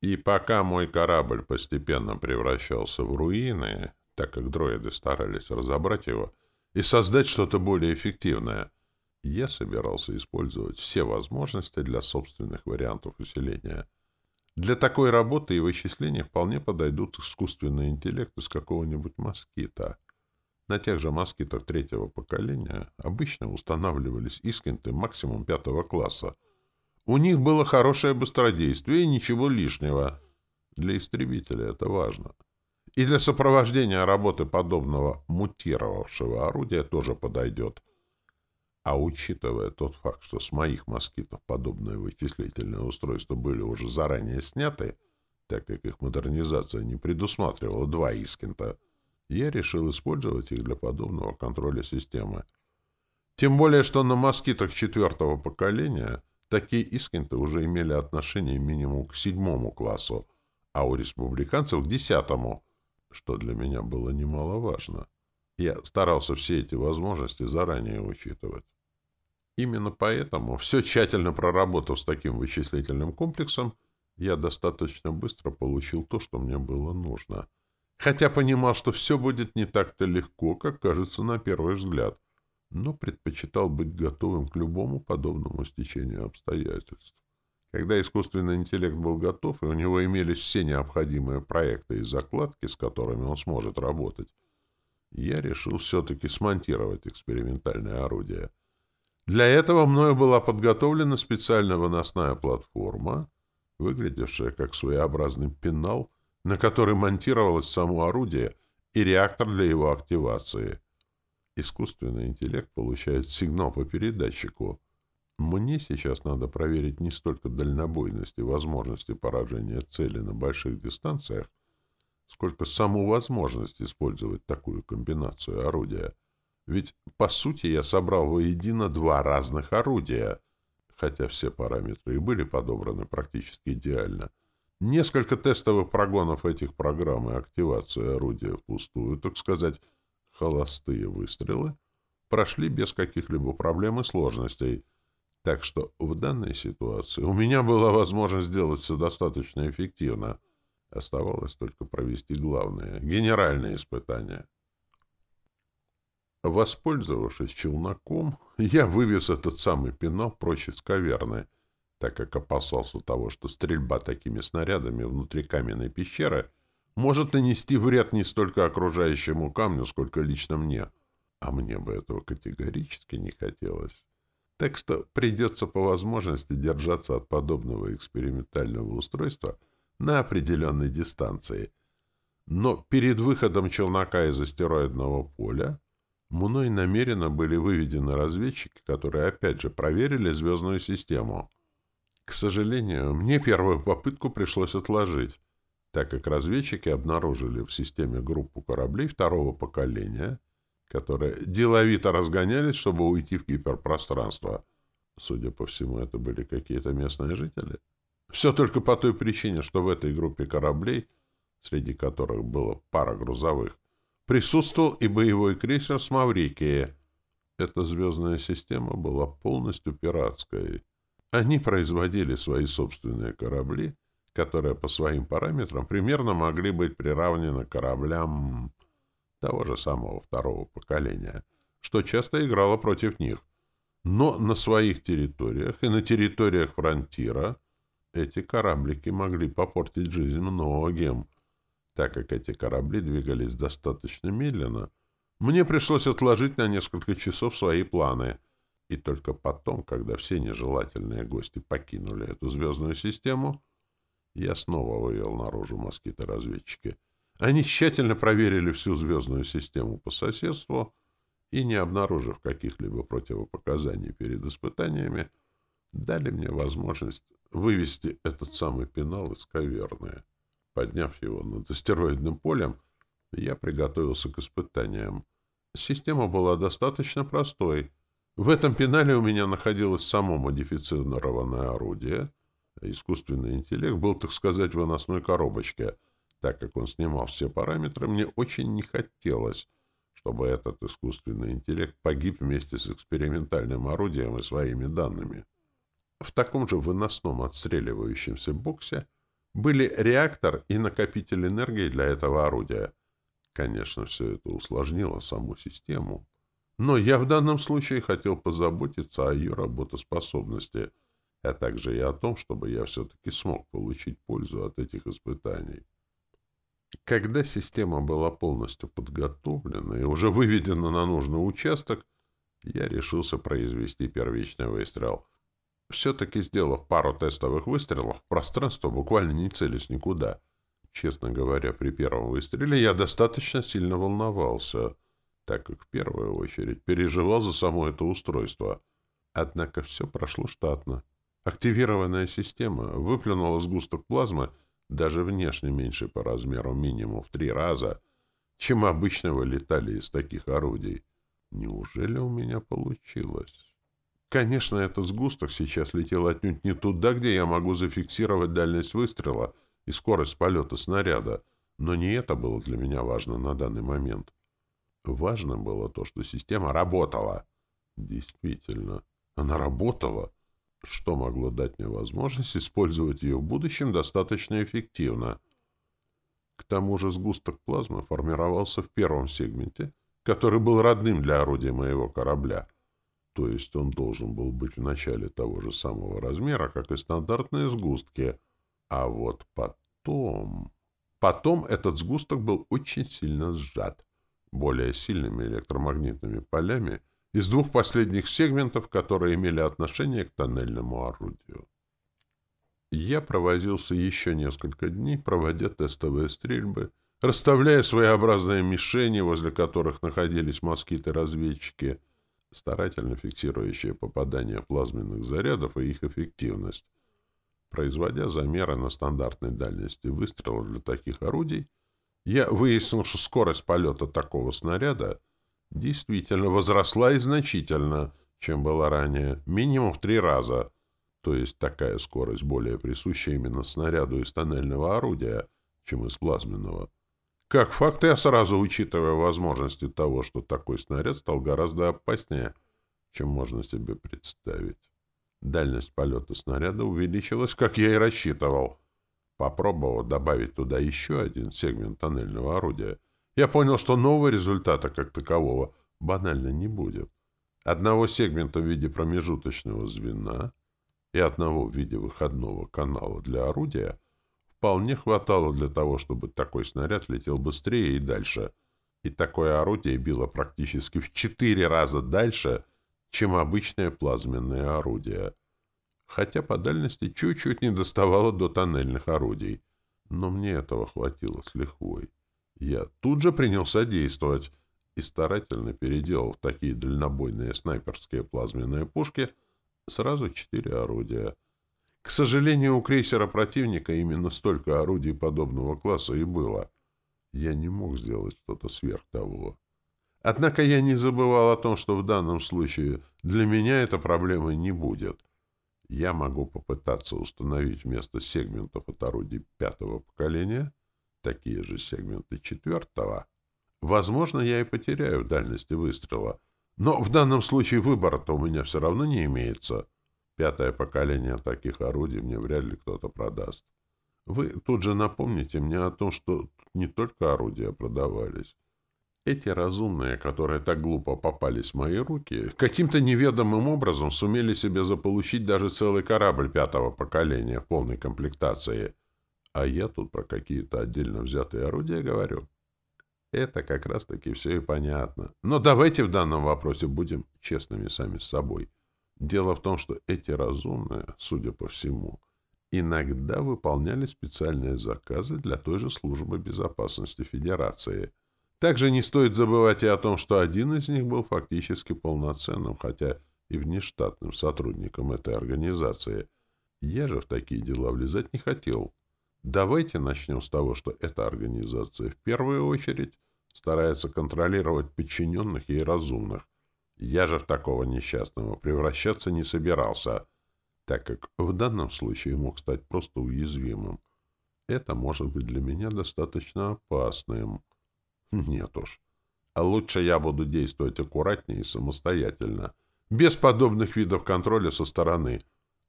И пока мой корабль постепенно превращался в руины, так как дроиды старались разобрать его и создать что-то более эффективное, я собирался использовать все возможности для собственных вариантов усиления. Для такой работы и вычисления вполне подойдут искусственный интеллект из какого-нибудь москита. На тех же москитах третьего поколения обычно устанавливались искинты максимум пятого класса. У них было хорошее быстродействие и ничего лишнего. Для истребителя это важно. И для сопровождения работы подобного мутировавшего орудия тоже подойдет. А учитывая тот факт, что с моих москитов подобные вычислительные устройства были уже заранее сняты, так как их модернизация не предусматривала два Искента, я решил использовать их для подобного контроля системы. Тем более, что на москитах четвертого поколения такие Искенты уже имели отношение минимум к седьмому классу, а у республиканцев к десятому, что для меня было немаловажно. Я старался все эти возможности заранее учитывать. Именно поэтому, все тщательно проработав с таким вычислительным комплексом, я достаточно быстро получил то, что мне было нужно. Хотя понимал, что все будет не так-то легко, как кажется на первый взгляд, но предпочитал быть готовым к любому подобному стечению обстоятельств. Когда искусственный интеллект был готов, и у него имелись все необходимые проекты и закладки, с которыми он сможет работать, я решил все-таки смонтировать экспериментальное орудие. Для этого мною была подготовлена специальная выносная платформа, выглядевшая как своеобразный пенал, на который монтировалось само орудие и реактор для его активации. Искусственный интеллект получает сигнал по передатчику. Мне сейчас надо проверить не столько дальнобойность и возможности поражения цели на больших дистанциях, сколько саму возможность использовать такую комбинацию орудия. Ведь, по сути, я собрал воедино два разных орудия, хотя все параметры и были подобраны практически идеально. Несколько тестовых прогонов этих программ и активация орудия впустую, так сказать, холостые выстрелы, прошли без каких-либо проблем и сложностей. Так что в данной ситуации у меня была возможность сделать все достаточно эффективно — Оставалось только провести главное — генеральное испытание. Воспользовавшись челноком, я вывез этот самый пенал прочь из каверны, так как опасался того, что стрельба такими снарядами внутри каменной пещеры может нанести вред не столько окружающему камню, сколько лично мне. А мне бы этого категорически не хотелось. Так что придется по возможности держаться от подобного экспериментального устройства — на определенной дистанции. Но перед выходом челнока из астероидного поля мной намеренно были выведены разведчики, которые опять же проверили звездную систему. К сожалению, мне первую попытку пришлось отложить, так как разведчики обнаружили в системе группу кораблей второго поколения, которые деловито разгонялись, чтобы уйти в гиперпространство. Судя по всему, это были какие-то местные жители. Все только по той причине, что в этой группе кораблей, среди которых было пара грузовых, присутствовал и боевой крейсер с Маврикии. Эта звездная система была полностью пиратской. Они производили свои собственные корабли, которые по своим параметрам примерно могли быть приравнены кораблям того же самого второго поколения, что часто играло против них. Но на своих территориях и на территориях фронтира эти кораблики могли попортить жизнь многим. Так как эти корабли двигались достаточно медленно, мне пришлось отложить на несколько часов свои планы. И только потом, когда все нежелательные гости покинули эту звездную систему, я снова вывел наружу москиты-разведчики. Они тщательно проверили всю звездную систему по соседству и, не обнаружив каких-либо противопоказаний перед испытаниями, дали мне возможность вывести этот самый пенал из каверны. Подняв его над астероидным полем, я приготовился к испытаниям. Система была достаточно простой. В этом пенале у меня находилось само модифицированное орудие. Искусственный интеллект был, так сказать, в выносной коробочке. Так как он снимал все параметры, мне очень не хотелось, чтобы этот искусственный интеллект погиб вместе с экспериментальным орудием и своими данными. В таком же выносном отстреливающемся боксе были реактор и накопитель энергии для этого орудия. Конечно, все это усложнило саму систему, но я в данном случае хотел позаботиться о ее работоспособности, а также и о том, чтобы я все-таки смог получить пользу от этих испытаний. Когда система была полностью подготовлена и уже выведена на нужный участок, я решился произвести первичный выстрел — все-таки сделав пару тестовых выстрелов, пространство буквально не целясь никуда. Честно говоря, при первом выстреле я достаточно сильно волновался, так как в первую очередь переживал за само это устройство. Однако все прошло штатно. Активированная система выплюнула сгусток плазмы даже внешне меньше по размеру минимум в три раза, чем обычно вылетали из таких орудий. Неужели у меня получилось? Конечно, этот сгусток сейчас летел отнюдь не туда, где я могу зафиксировать дальность выстрела и скорость полета снаряда, но не это было для меня важно на данный момент. Важно было то, что система работала. Действительно, она работала, что могло дать мне возможность использовать ее в будущем достаточно эффективно. К тому же сгусток плазмы формировался в первом сегменте, который был родным для орудия моего корабля — То есть он должен был быть в начале того же самого размера, как и стандартные сгустки. А вот потом... Потом этот сгусток был очень сильно сжат более сильными электромагнитными полями из двух последних сегментов, которые имели отношение к тоннельному орудию. Я провозился еще несколько дней, проводя тестовые стрельбы, расставляя своеобразные мишени, возле которых находились москиты-разведчики, старательно фиксирующие попадание плазменных зарядов и их эффективность. Производя замеры на стандартной дальности выстрела для таких орудий, я выяснил, что скорость полета такого снаряда действительно возросла и значительно, чем была ранее, минимум в три раза. То есть такая скорость более присуща именно снаряду из тоннельного орудия, чем из плазменного. Как факт, я сразу учитываю возможности того, что такой снаряд стал гораздо опаснее, чем можно себе представить. Дальность полета снаряда увеличилась, как я и рассчитывал. Попробовав добавить туда еще один сегмент тоннельного орудия, я понял, что нового результата как такового банально не будет. Одного сегмента в виде промежуточного звена и одного в виде выходного канала для орудия вполне хватало для того, чтобы такой снаряд летел быстрее и дальше. И такое орудие било практически в четыре раза дальше, чем обычное плазменное орудие. Хотя по дальности чуть-чуть не доставало до тоннельных орудий. Но мне этого хватило с лихвой. Я тут же принялся действовать и старательно переделал такие дальнобойные снайперские плазменные пушки сразу четыре орудия — к сожалению, у крейсера противника именно столько орудий подобного класса и было. Я не мог сделать что-то сверх того. Однако я не забывал о том, что в данном случае для меня эта проблема не будет. Я могу попытаться установить вместо сегментов от орудий пятого поколения такие же сегменты четвертого. Возможно, я и потеряю дальности выстрела, но в данном случае выбора-то у меня все равно не имеется. Пятое поколение таких орудий мне вряд ли кто-то продаст. Вы тут же напомните мне о том, что не только орудия продавались. Эти разумные, которые так глупо попались в мои руки, каким-то неведомым образом сумели себе заполучить даже целый корабль пятого поколения в полной комплектации. А я тут про какие-то отдельно взятые орудия говорю. Это как раз-таки все и понятно. Но давайте в данном вопросе будем честными сами с собой. Дело в том, что эти разумные, судя по всему, иногда выполняли специальные заказы для той же службы безопасности Федерации. Также не стоит забывать и о том, что один из них был фактически полноценным, хотя и внештатным сотрудником этой организации. Я же в такие дела влезать не хотел. Давайте начнем с того, что эта организация в первую очередь старается контролировать подчиненных ей разумных, я же в такого несчастного превращаться не собирался, так как в данном случае мог стать просто уязвимым. Это может быть для меня достаточно опасным. Нет уж. А лучше я буду действовать аккуратнее и самостоятельно, без подобных видов контроля со стороны.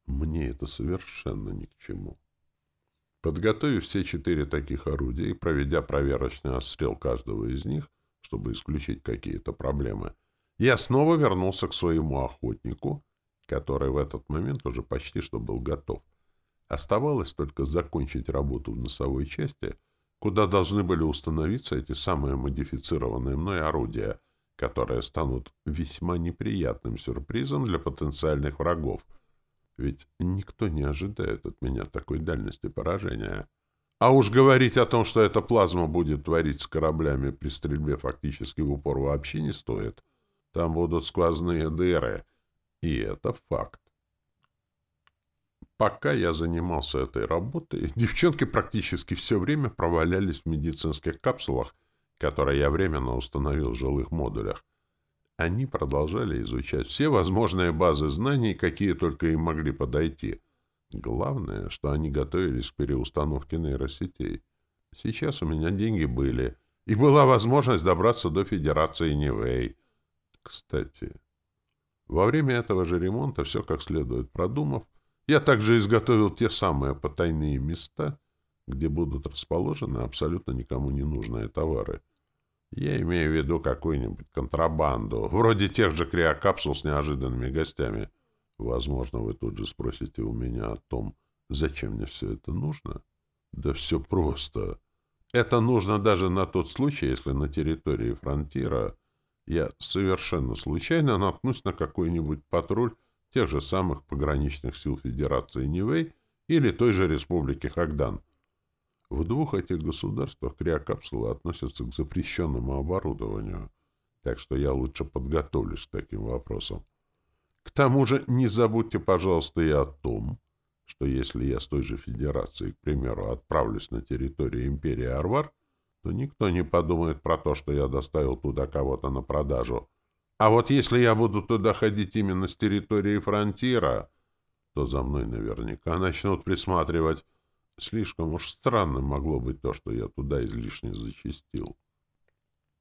Мне это совершенно ни к чему. Подготовив все четыре таких орудия и проведя проверочный отстрел каждого из них, чтобы исключить какие-то проблемы, я снова вернулся к своему охотнику, который в этот момент уже почти что был готов. Оставалось только закончить работу в носовой части, куда должны были установиться эти самые модифицированные мной орудия, которые станут весьма неприятным сюрпризом для потенциальных врагов. Ведь никто не ожидает от меня такой дальности поражения. А уж говорить о том, что эта плазма будет творить с кораблями при стрельбе фактически в упор вообще не стоит — там будут сквозные дыры. И это факт. Пока я занимался этой работой, [laughs] девчонки практически все время провалялись в медицинских капсулах, которые я временно установил в жилых модулях. Они продолжали изучать все возможные базы знаний, какие только им могли подойти. Главное, что они готовились к переустановке нейросетей. Сейчас у меня деньги были, и была возможность добраться до Федерации Нивэй. Кстати, во время этого же ремонта, все как следует продумав, я также изготовил те самые потайные места, где будут расположены абсолютно никому не нужные товары. Я имею в виду какую-нибудь контрабанду, вроде тех же криокапсул с неожиданными гостями. Возможно, вы тут же спросите у меня о том, зачем мне все это нужно. Да все просто. Это нужно даже на тот случай, если на территории фронтира я совершенно случайно наткнусь на какой-нибудь патруль тех же самых пограничных сил Федерации Нивэй или той же Республики Хагдан. В двух этих государствах криокапсулы относятся к запрещенному оборудованию, так что я лучше подготовлюсь к таким вопросам. К тому же не забудьте, пожалуйста, и о том, что если я с той же Федерации, к примеру, отправлюсь на территорию Империи Арвар, то никто не подумает про то, что я доставил туда кого-то на продажу. А вот если я буду туда ходить именно с территории фронтира, то за мной наверняка начнут присматривать. Слишком уж странным могло быть то, что я туда излишне зачастил.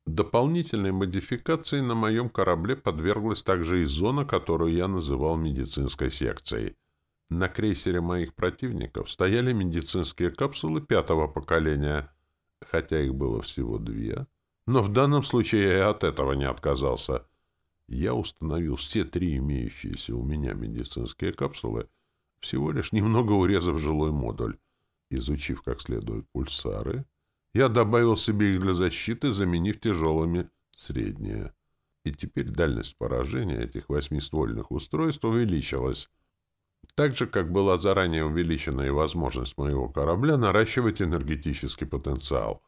Дополнительной модификации на моем корабле подверглась также и зона, которую я называл медицинской секцией. На крейсере моих противников стояли медицинские капсулы пятого поколения, хотя их было всего две. Но в данном случае я и от этого не отказался. Я установил все три имеющиеся у меня медицинские капсулы, всего лишь немного урезав жилой модуль. Изучив как следует пульсары, я добавил себе их для защиты, заменив тяжелыми средние. И теперь дальность поражения этих восьмиствольных устройств увеличилась, так же, как была заранее увеличена и возможность моего корабля наращивать энергетический потенциал.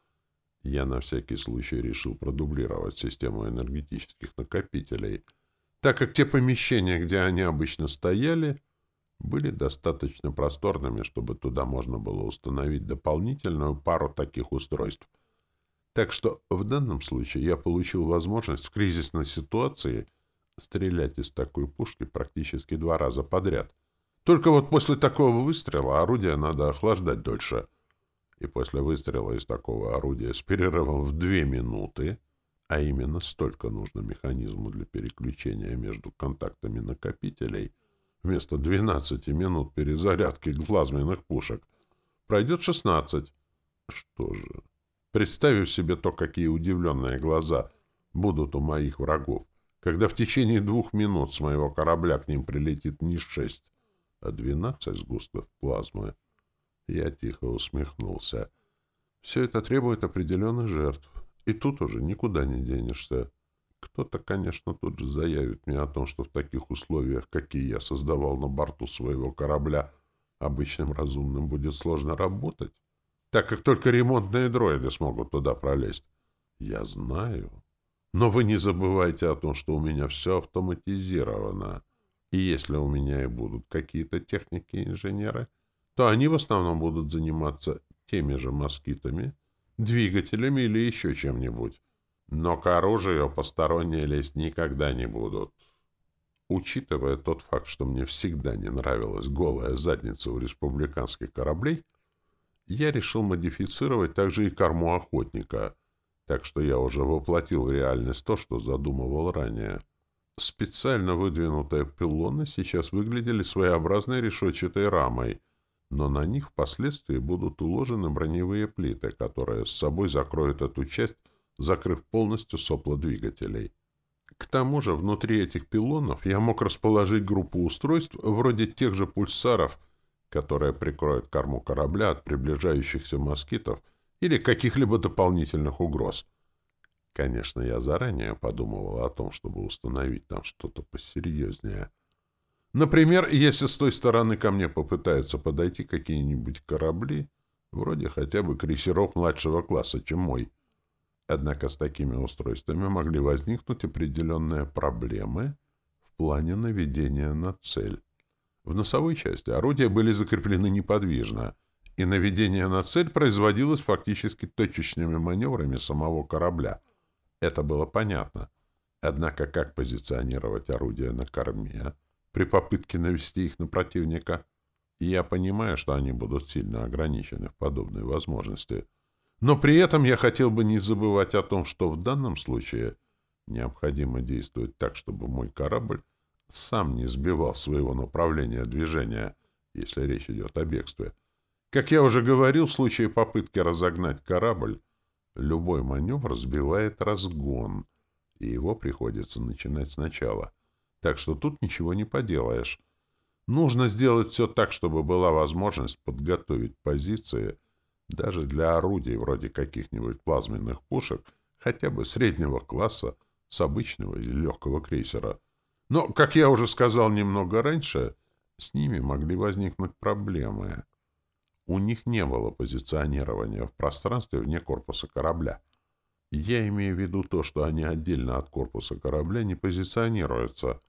Я на всякий случай решил продублировать систему энергетических накопителей, так как те помещения, где они обычно стояли, были достаточно просторными, чтобы туда можно было установить дополнительную пару таких устройств. Так что в данном случае я получил возможность в кризисной ситуации стрелять из такой пушки практически два раза подряд. Только вот после такого выстрела орудие надо охлаждать дольше. И после выстрела из такого орудия с перерывом в две минуты, а именно столько нужно механизму для переключения между контактами накопителей — вместо 12 минут перезарядки плазменных пушек пройдет 16. Что же, представив себе то, какие удивленные глаза будут у моих врагов, когда в течение двух минут с моего корабля к ним прилетит не шесть, а двенадцать сгустков плазмы, я тихо усмехнулся. Все это требует определенных жертв, и тут уже никуда не денешься. Кто-то, конечно, тут же заявит мне о том, что в таких условиях, какие я создавал на борту своего корабля, обычным разумным будет сложно работать, так как только ремонтные дроиды смогут туда пролезть. Я знаю. Но вы не забывайте о том, что у меня все автоматизировано. И если у меня и будут какие-то техники-инженеры, то они в основном будут заниматься теми же москитами, двигателями или еще чем-нибудь. Но к оружию посторонние лезть никогда не будут. Учитывая тот факт, что мне всегда не нравилась голая задница у республиканских кораблей, я решил модифицировать также и корму охотника, так что я уже воплотил в реальность то, что задумывал ранее. Специально выдвинутые пилоны сейчас выглядели своеобразной решетчатой рамой, но на них впоследствии будут уложены броневые плиты, которые с собой закроют эту часть закрыв полностью сопла двигателей. К тому же внутри этих пилонов я мог расположить группу устройств вроде тех же пульсаров, которые прикроют корму корабля от приближающихся москитов или каких-либо дополнительных угроз. Конечно, я заранее подумывал о том, чтобы установить там что-то посерьезнее. Например, если с той стороны ко мне попытаются подойти какие-нибудь корабли, вроде хотя бы крейсеров младшего класса, чем мой, Однако с такими устройствами могли возникнуть определенные проблемы в плане наведения на цель. В носовой части орудия были закреплены неподвижно, и наведение на цель производилось фактически точечными маневрами самого корабля. Это было понятно. Однако как позиционировать орудия на корме при попытке навести их на противника? я понимаю, что они будут сильно ограничены в подобной возможности — но при этом я хотел бы не забывать о том, что в данном случае необходимо действовать так, чтобы мой корабль сам не сбивал своего направления движения, если речь идет о бегстве. Как я уже говорил, в случае попытки разогнать корабль, Любой маневр сбивает разгон, и его приходится начинать сначала. Так что тут ничего не поделаешь. Нужно сделать все так, чтобы была возможность подготовить позиции даже для орудий вроде каких-нибудь плазменных пушек, хотя бы среднего класса с обычного или легкого крейсера. Но, как я уже сказал немного раньше, с ними могли возникнуть проблемы. У них не было позиционирования в пространстве вне корпуса корабля. Я имею в виду то, что они отдельно от корпуса корабля не позиционируются,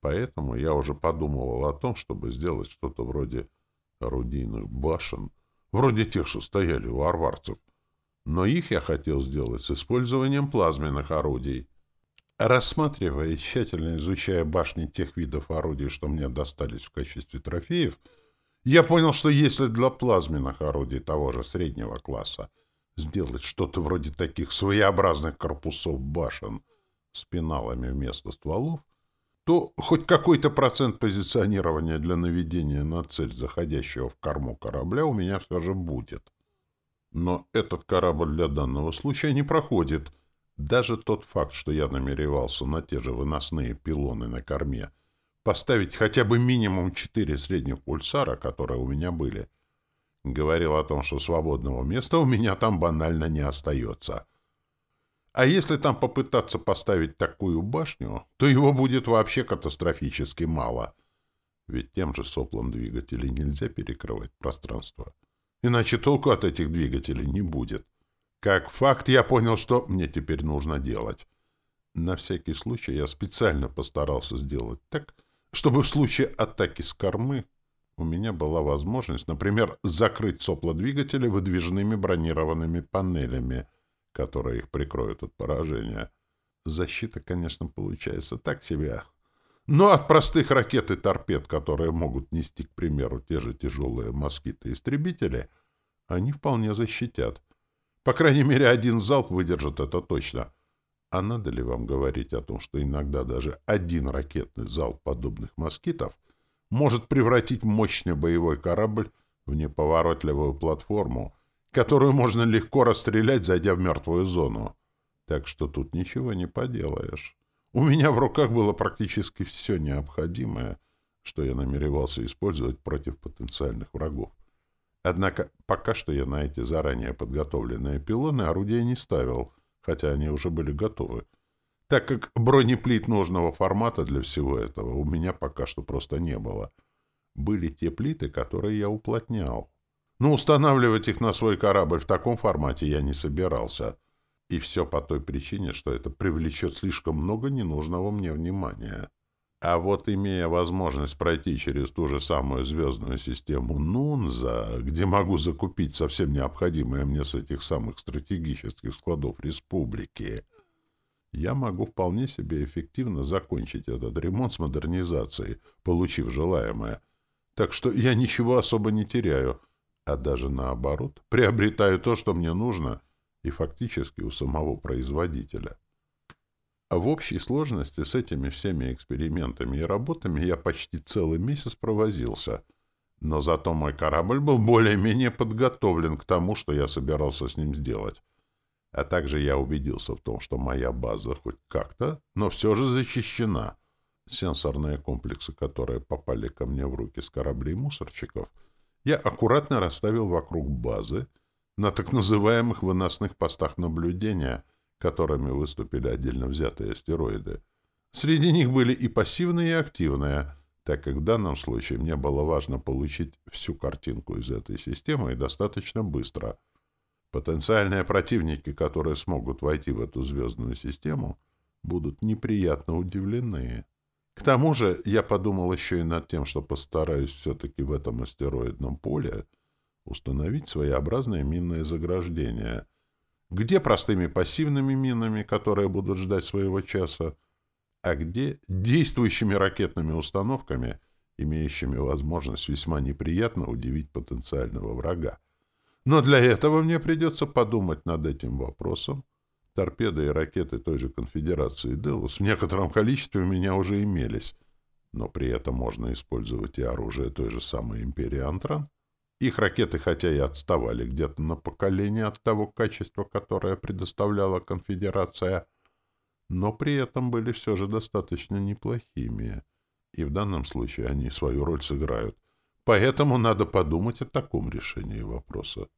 поэтому я уже подумывал о том, чтобы сделать что-то вроде орудийных башен, вроде тех, что стояли у арварцев. Но их я хотел сделать с использованием плазменных орудий. Рассматривая и тщательно изучая башни тех видов орудий, что мне достались в качестве трофеев, я понял, что если для плазменных орудий того же среднего класса сделать что-то вроде таких своеобразных корпусов башен с пеналами вместо стволов, то хоть какой-то процент позиционирования для наведения на цель заходящего в корму корабля у меня все же будет. Но этот корабль для данного случая не проходит — даже тот факт, что я намеревался на те же выносные пилоны на корме поставить хотя бы минимум четыре средних пульсара, которые у меня были, говорил о том, что свободного места у меня там банально не остается. А если там попытаться поставить такую башню, то его будет вообще катастрофически мало. Ведь тем же соплом двигателей нельзя перекрывать пространство. Иначе толку от этих двигателей не будет. Как факт, я понял, что мне теперь нужно делать. На всякий случай я специально постарался сделать так, чтобы в случае атаки с кормы у меня была возможность, например, закрыть сопла двигателя выдвижными бронированными панелями, которые их прикроют от поражения. Защита, конечно, получается так себе. Но от простых ракет и торпед, которые могут нести, к примеру, те же тяжелые москиты-истребители, они вполне защитят. По крайней мере, один залп выдержит это точно. А надо ли вам говорить о том, что иногда даже один ракетный залп подобных москитов может превратить мощный боевой корабль в неповоротливую платформу, которую можно легко расстрелять, зайдя в мертвую зону. Так что тут ничего не поделаешь. У меня в руках было практически все необходимое, что я намеревался использовать против потенциальных врагов. Однако пока что я на эти заранее подготовленные пилоны орудия не ставил, хотя они уже были готовы, так как бронеплит нужного формата для всего этого у меня пока что просто не было. Были те плиты, которые я уплотнял. Но устанавливать их на свой корабль в таком формате я не собирался. И все по той причине, что это привлечет слишком много ненужного мне внимания. А вот имея возможность пройти через ту же самую звездную систему Нунза, где могу закупить совсем необходимое мне с этих самых стратегических складов республики, я могу вполне себе эффективно закончить этот ремонт с модернизацией, получив желаемое. Так что я ничего особо не теряю, а даже наоборот, приобретаю то, что мне нужно, и фактически у самого производителя. В общей сложности с этими всеми экспериментами и работами я почти целый месяц провозился. Но зато мой корабль был более-менее подготовлен к тому, что я собирался с ним сделать. А также я убедился в том, что моя база хоть как-то, но все же защищена. Сенсорные комплексы, которые попали ко мне в руки с кораблей мусорчиков, я аккуратно расставил вокруг базы на так называемых выносных постах наблюдения — которыми выступили отдельно взятые астероиды. Среди них были и пассивные, и активные, так как в данном случае мне было важно получить всю картинку из этой системы и достаточно быстро. Потенциальные противники, которые смогут войти в эту звездную систему, будут неприятно удивлены. К тому же я подумал еще и над тем, что постараюсь все-таки в этом астероидном поле установить своеобразное минное заграждение — где простыми пассивными минами, которые будут ждать своего часа, а где действующими ракетными установками, имеющими возможность весьма неприятно удивить потенциального врага. Но для этого мне придется подумать над этим вопросом. Торпеды и ракеты той же конфедерации «Делус» в некотором количестве у меня уже имелись, но при этом можно использовать и оружие той же самой империи «Антран», Их ракеты, хотя и отставали где-то на поколение от того качества, которое предоставляла конфедерация, но при этом были все же достаточно неплохими. И в данном случае они свою роль сыграют. Поэтому надо подумать о таком решении вопроса.